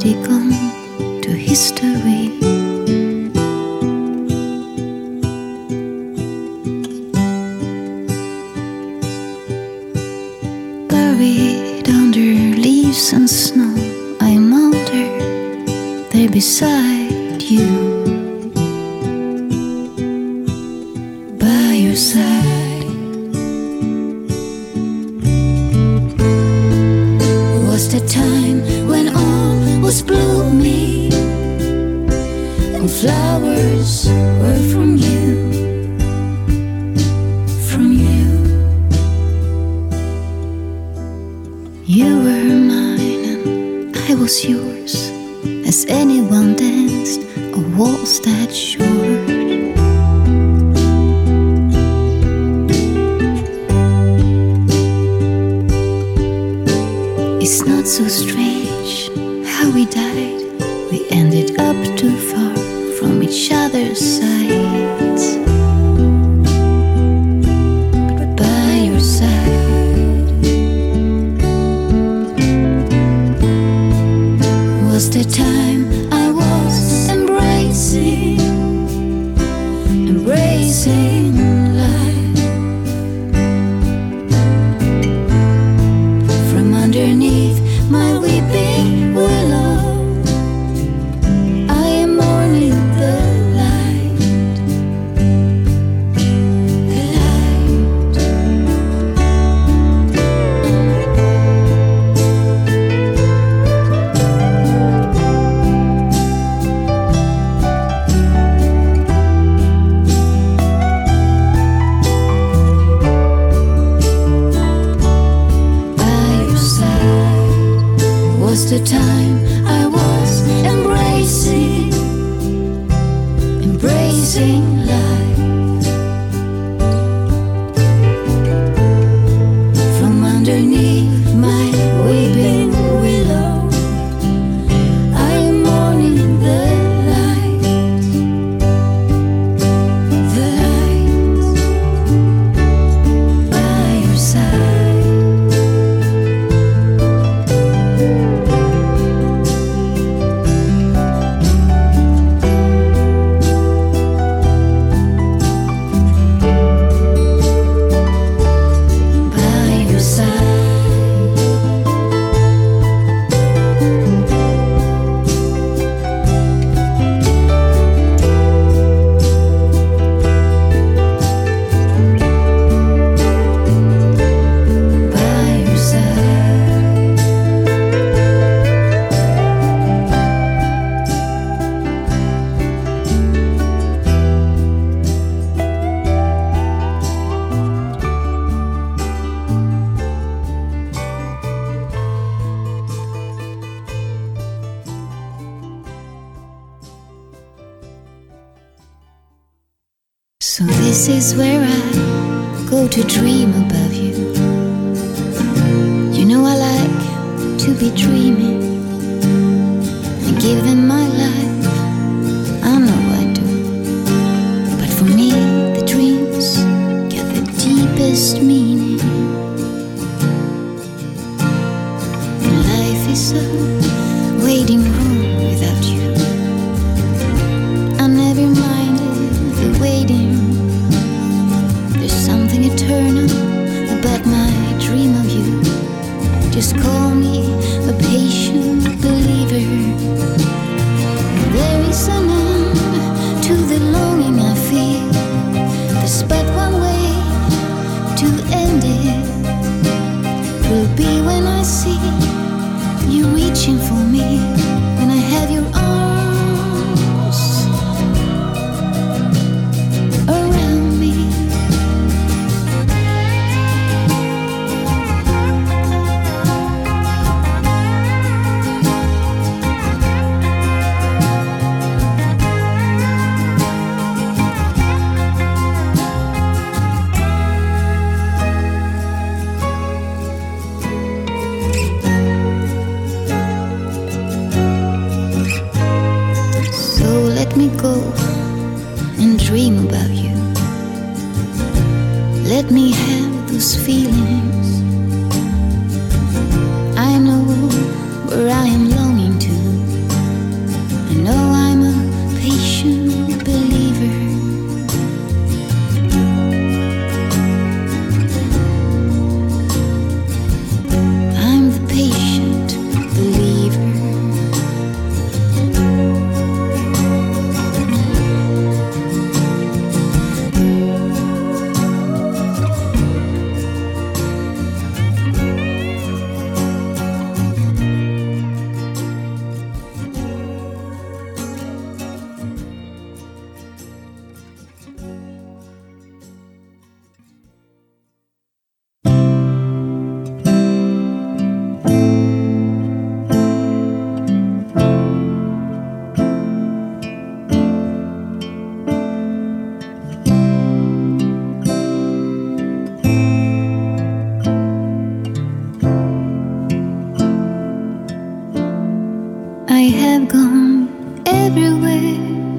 already gone to history. Buried under leaves and snow, I am older. There beside. It's not so strange how we died. We ended up too far from each other's side. be dreaming. I have gone everywhere.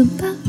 수박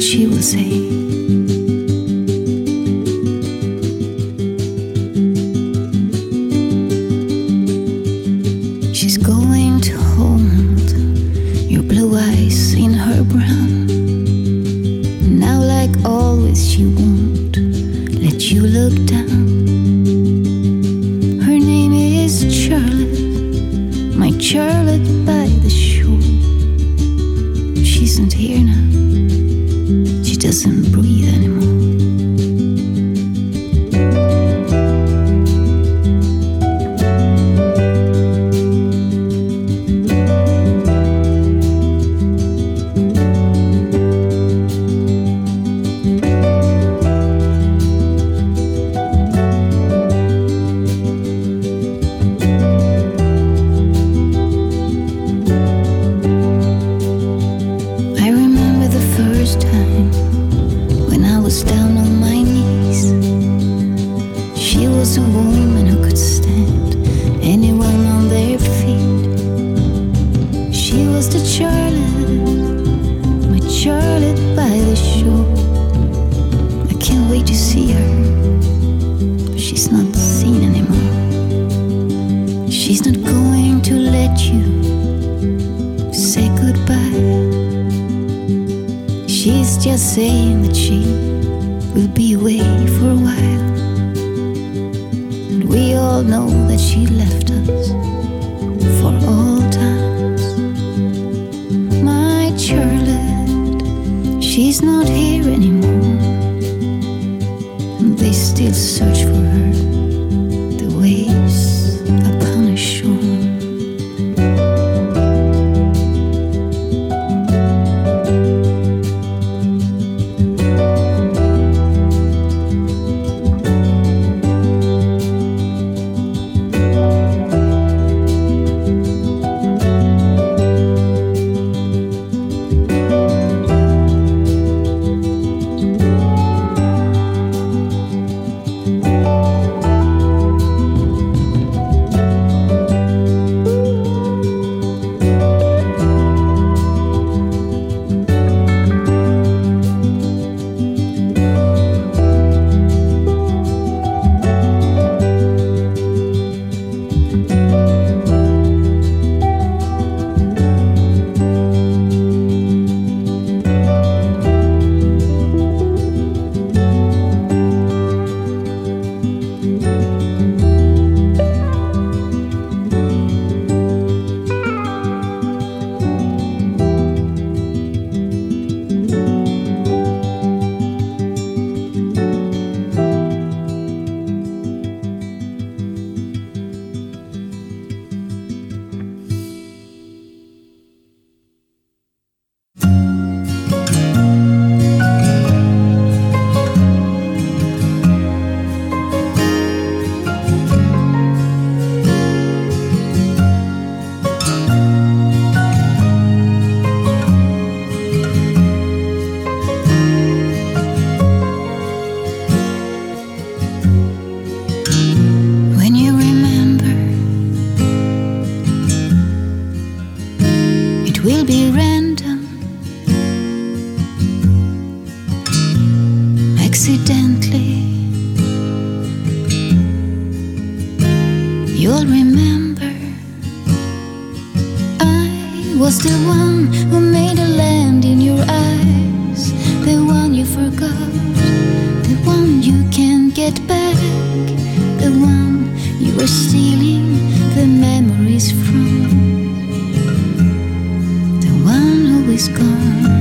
she will say. seen accidentally. You'll remember I was the one who made a land in your eyes, the one you forgot, the one you can't get back, the one you were stealing the memories from, the one who is gone.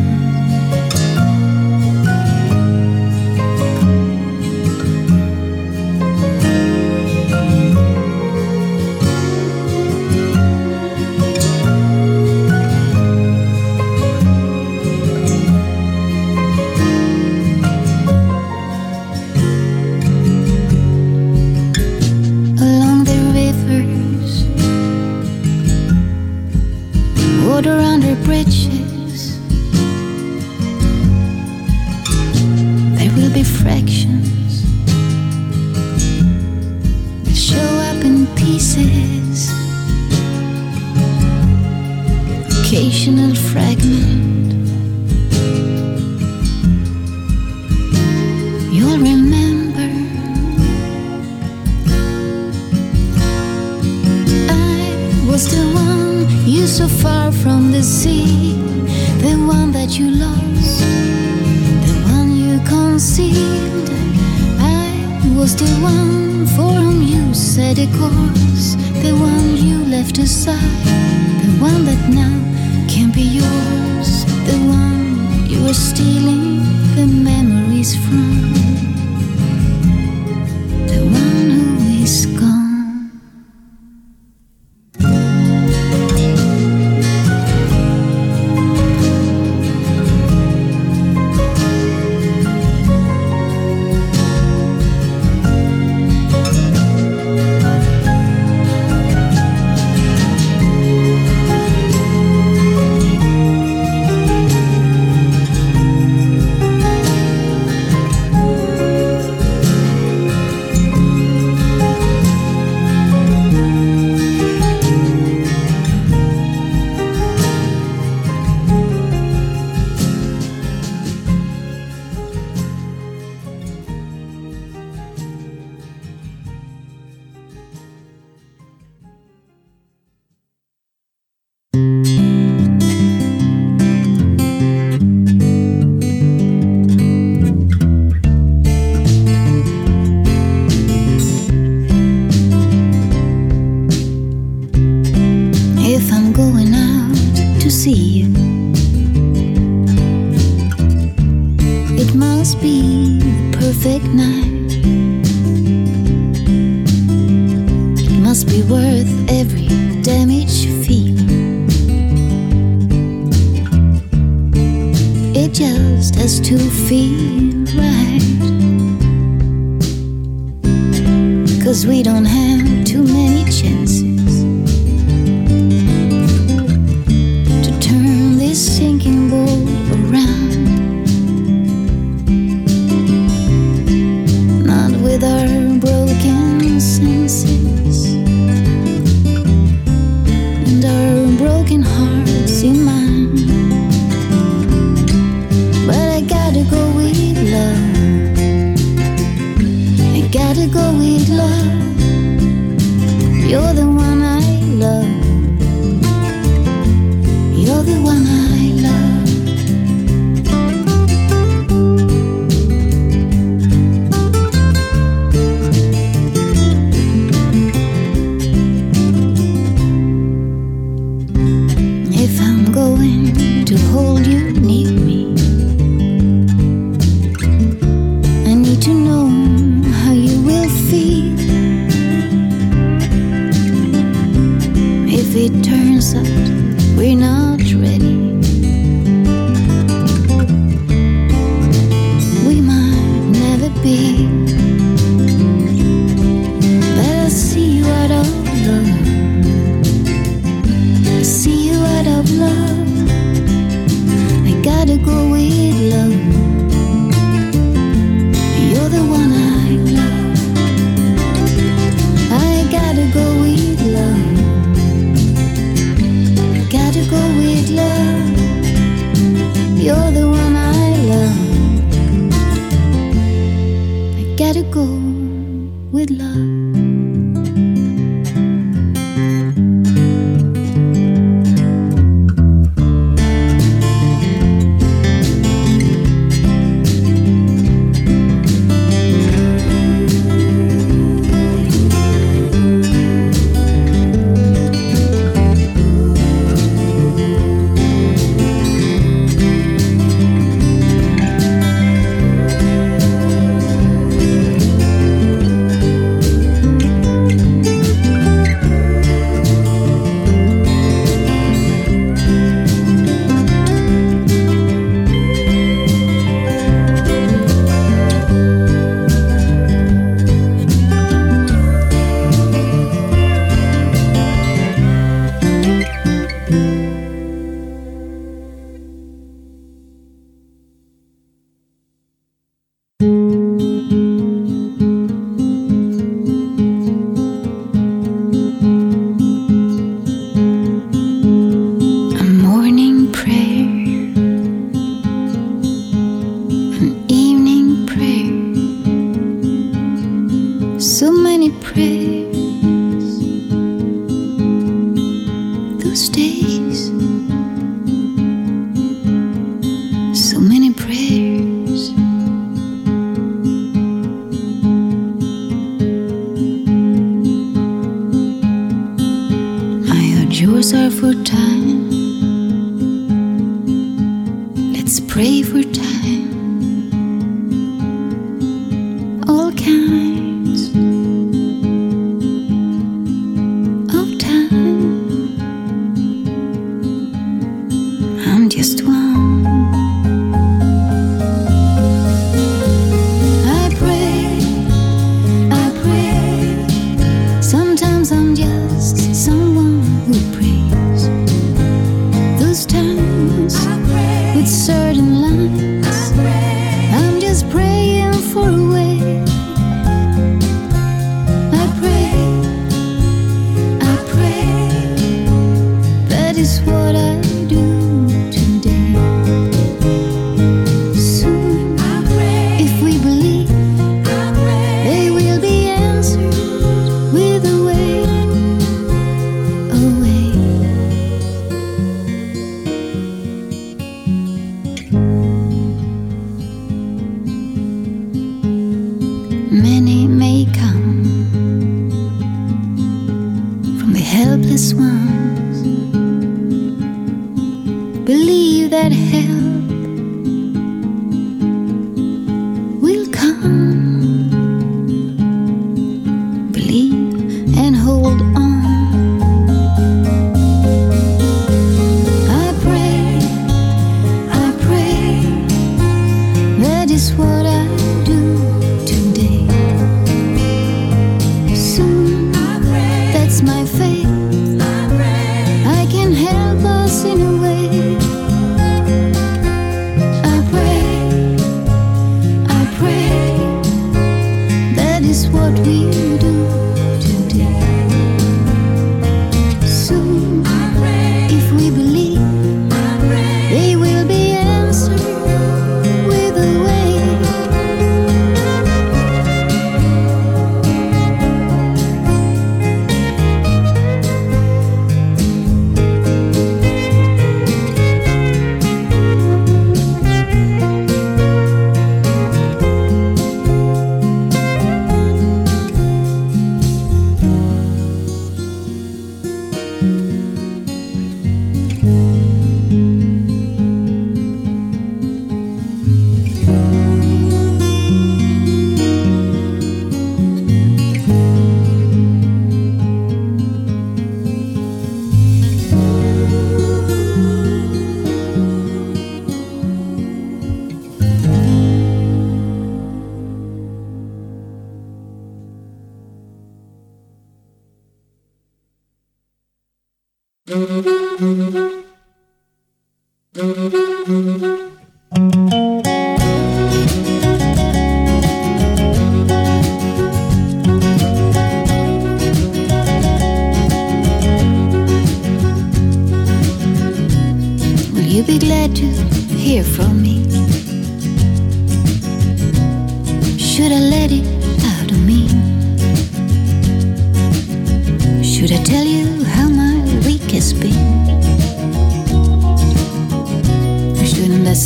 And hold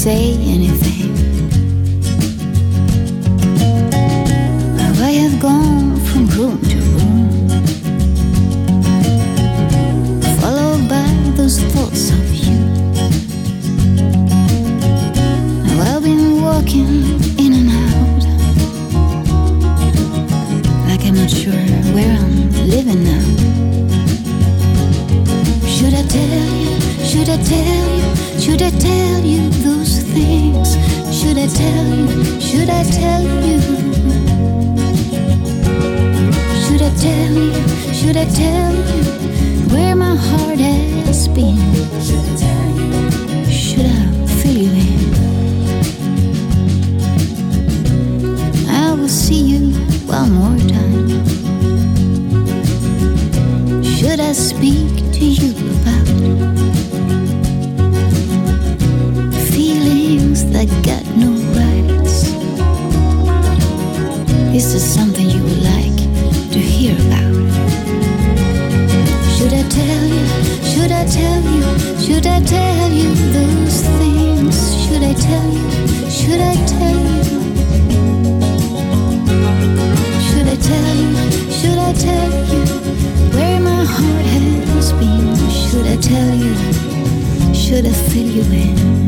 say Should I tell you those things? Should I tell you? Should I tell you? Should I tell you? Should I tell you where my heart has been? Should I tell you? Should I fill you in?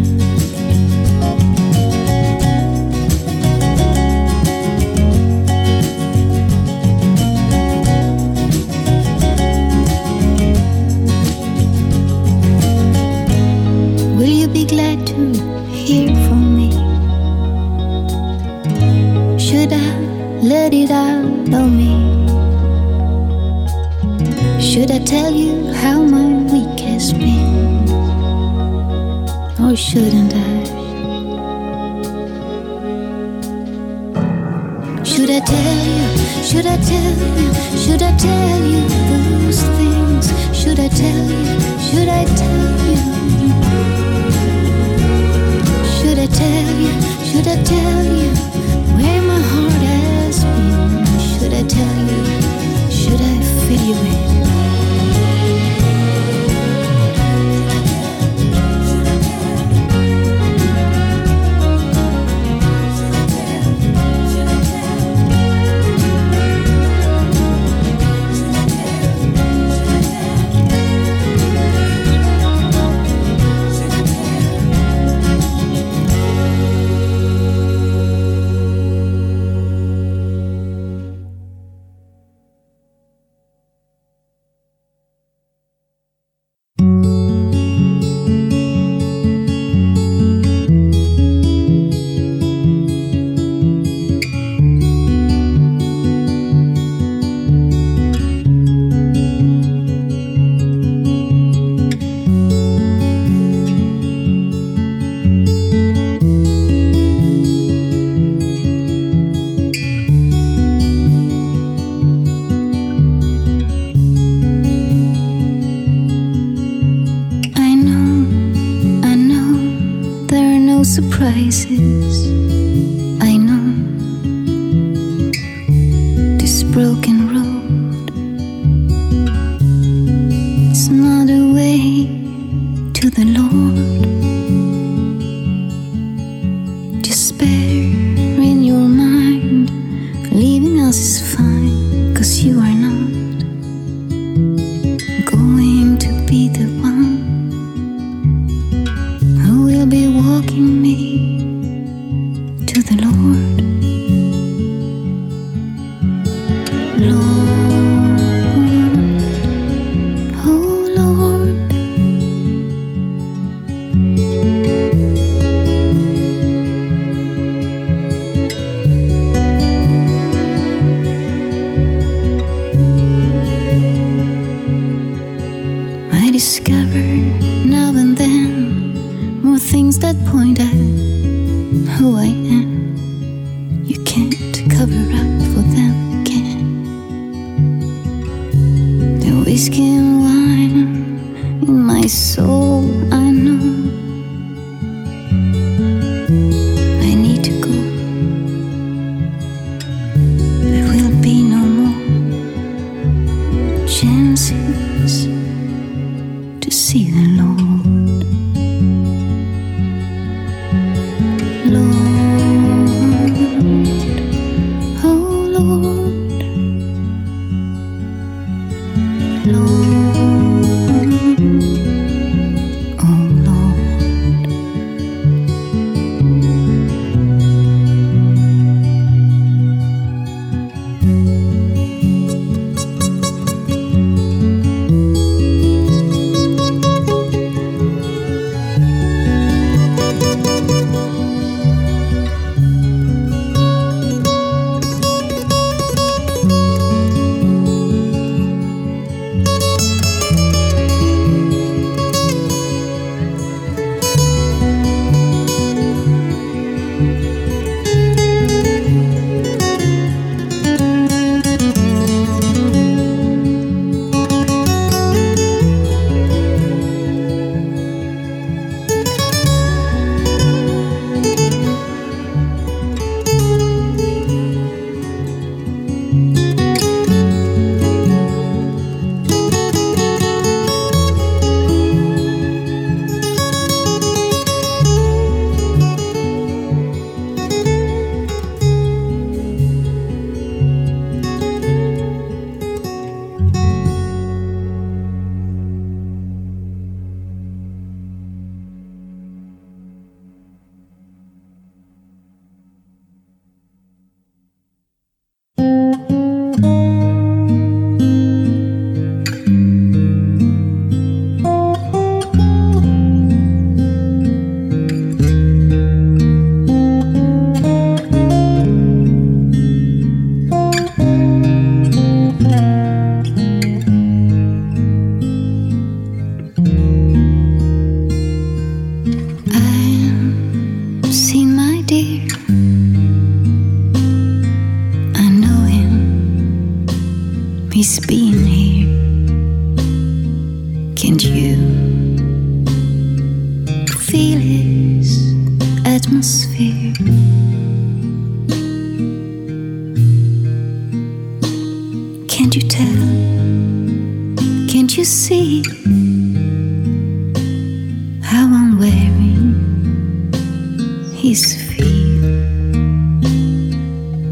His feet?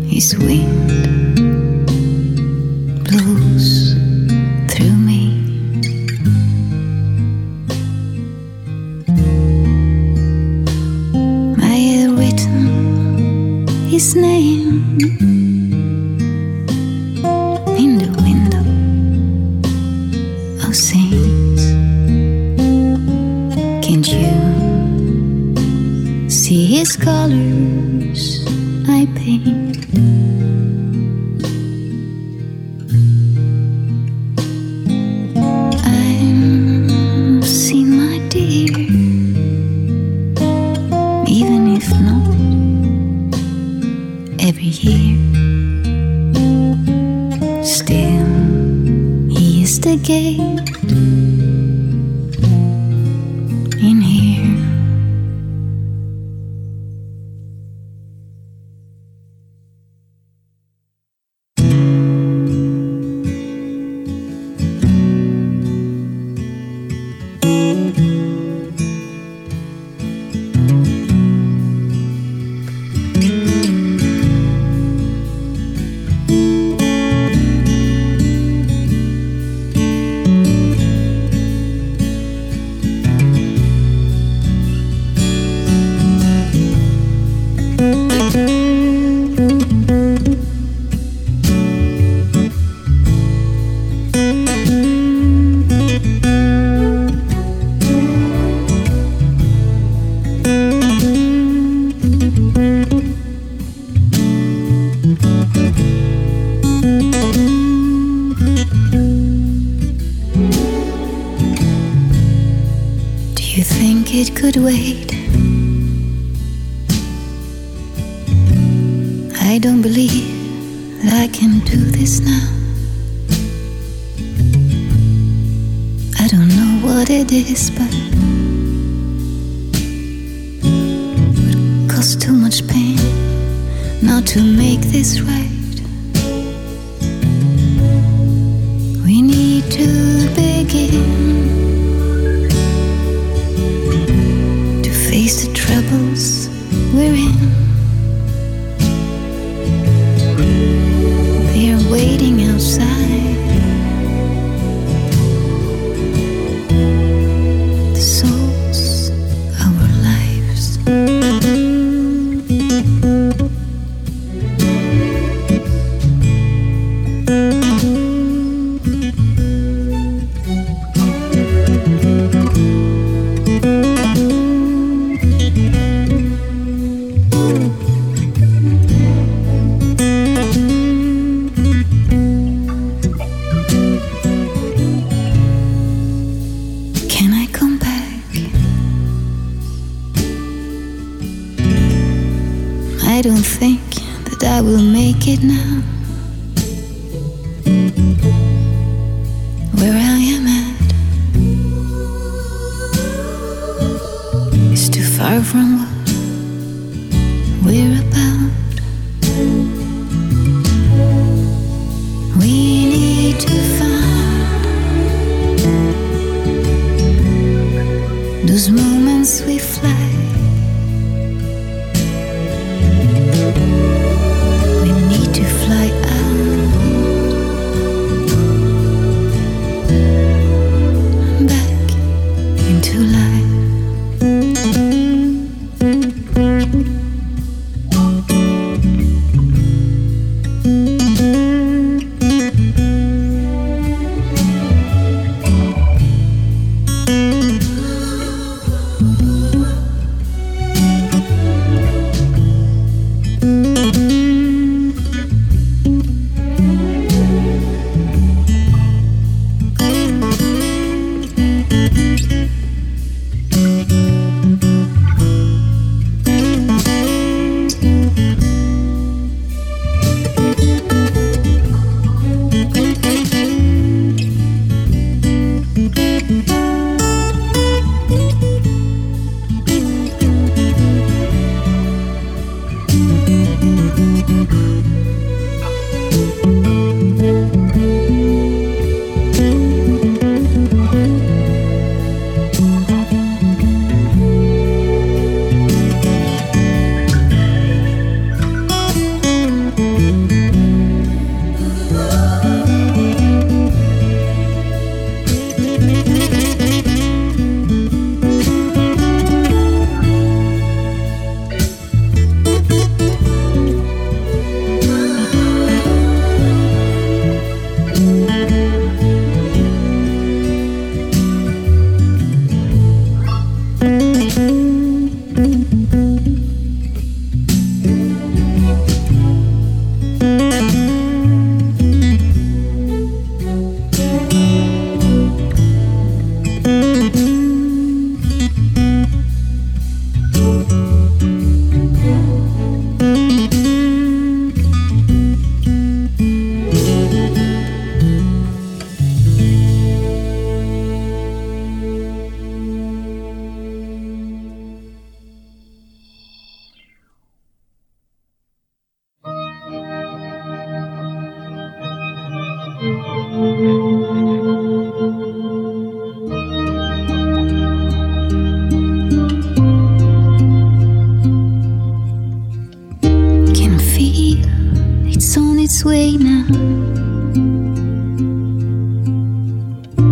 His wind see his outside.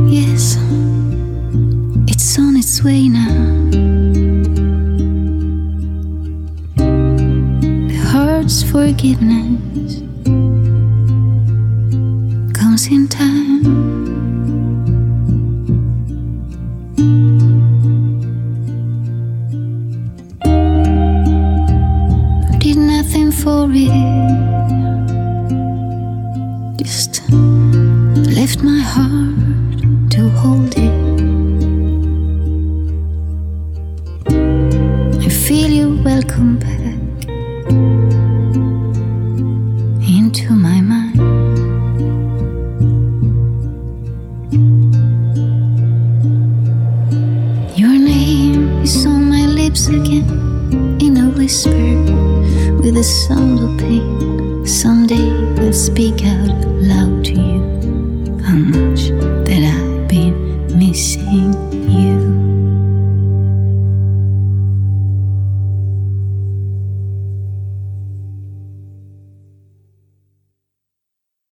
Yes, it's on its way now. The heart's forgiveness comes in time.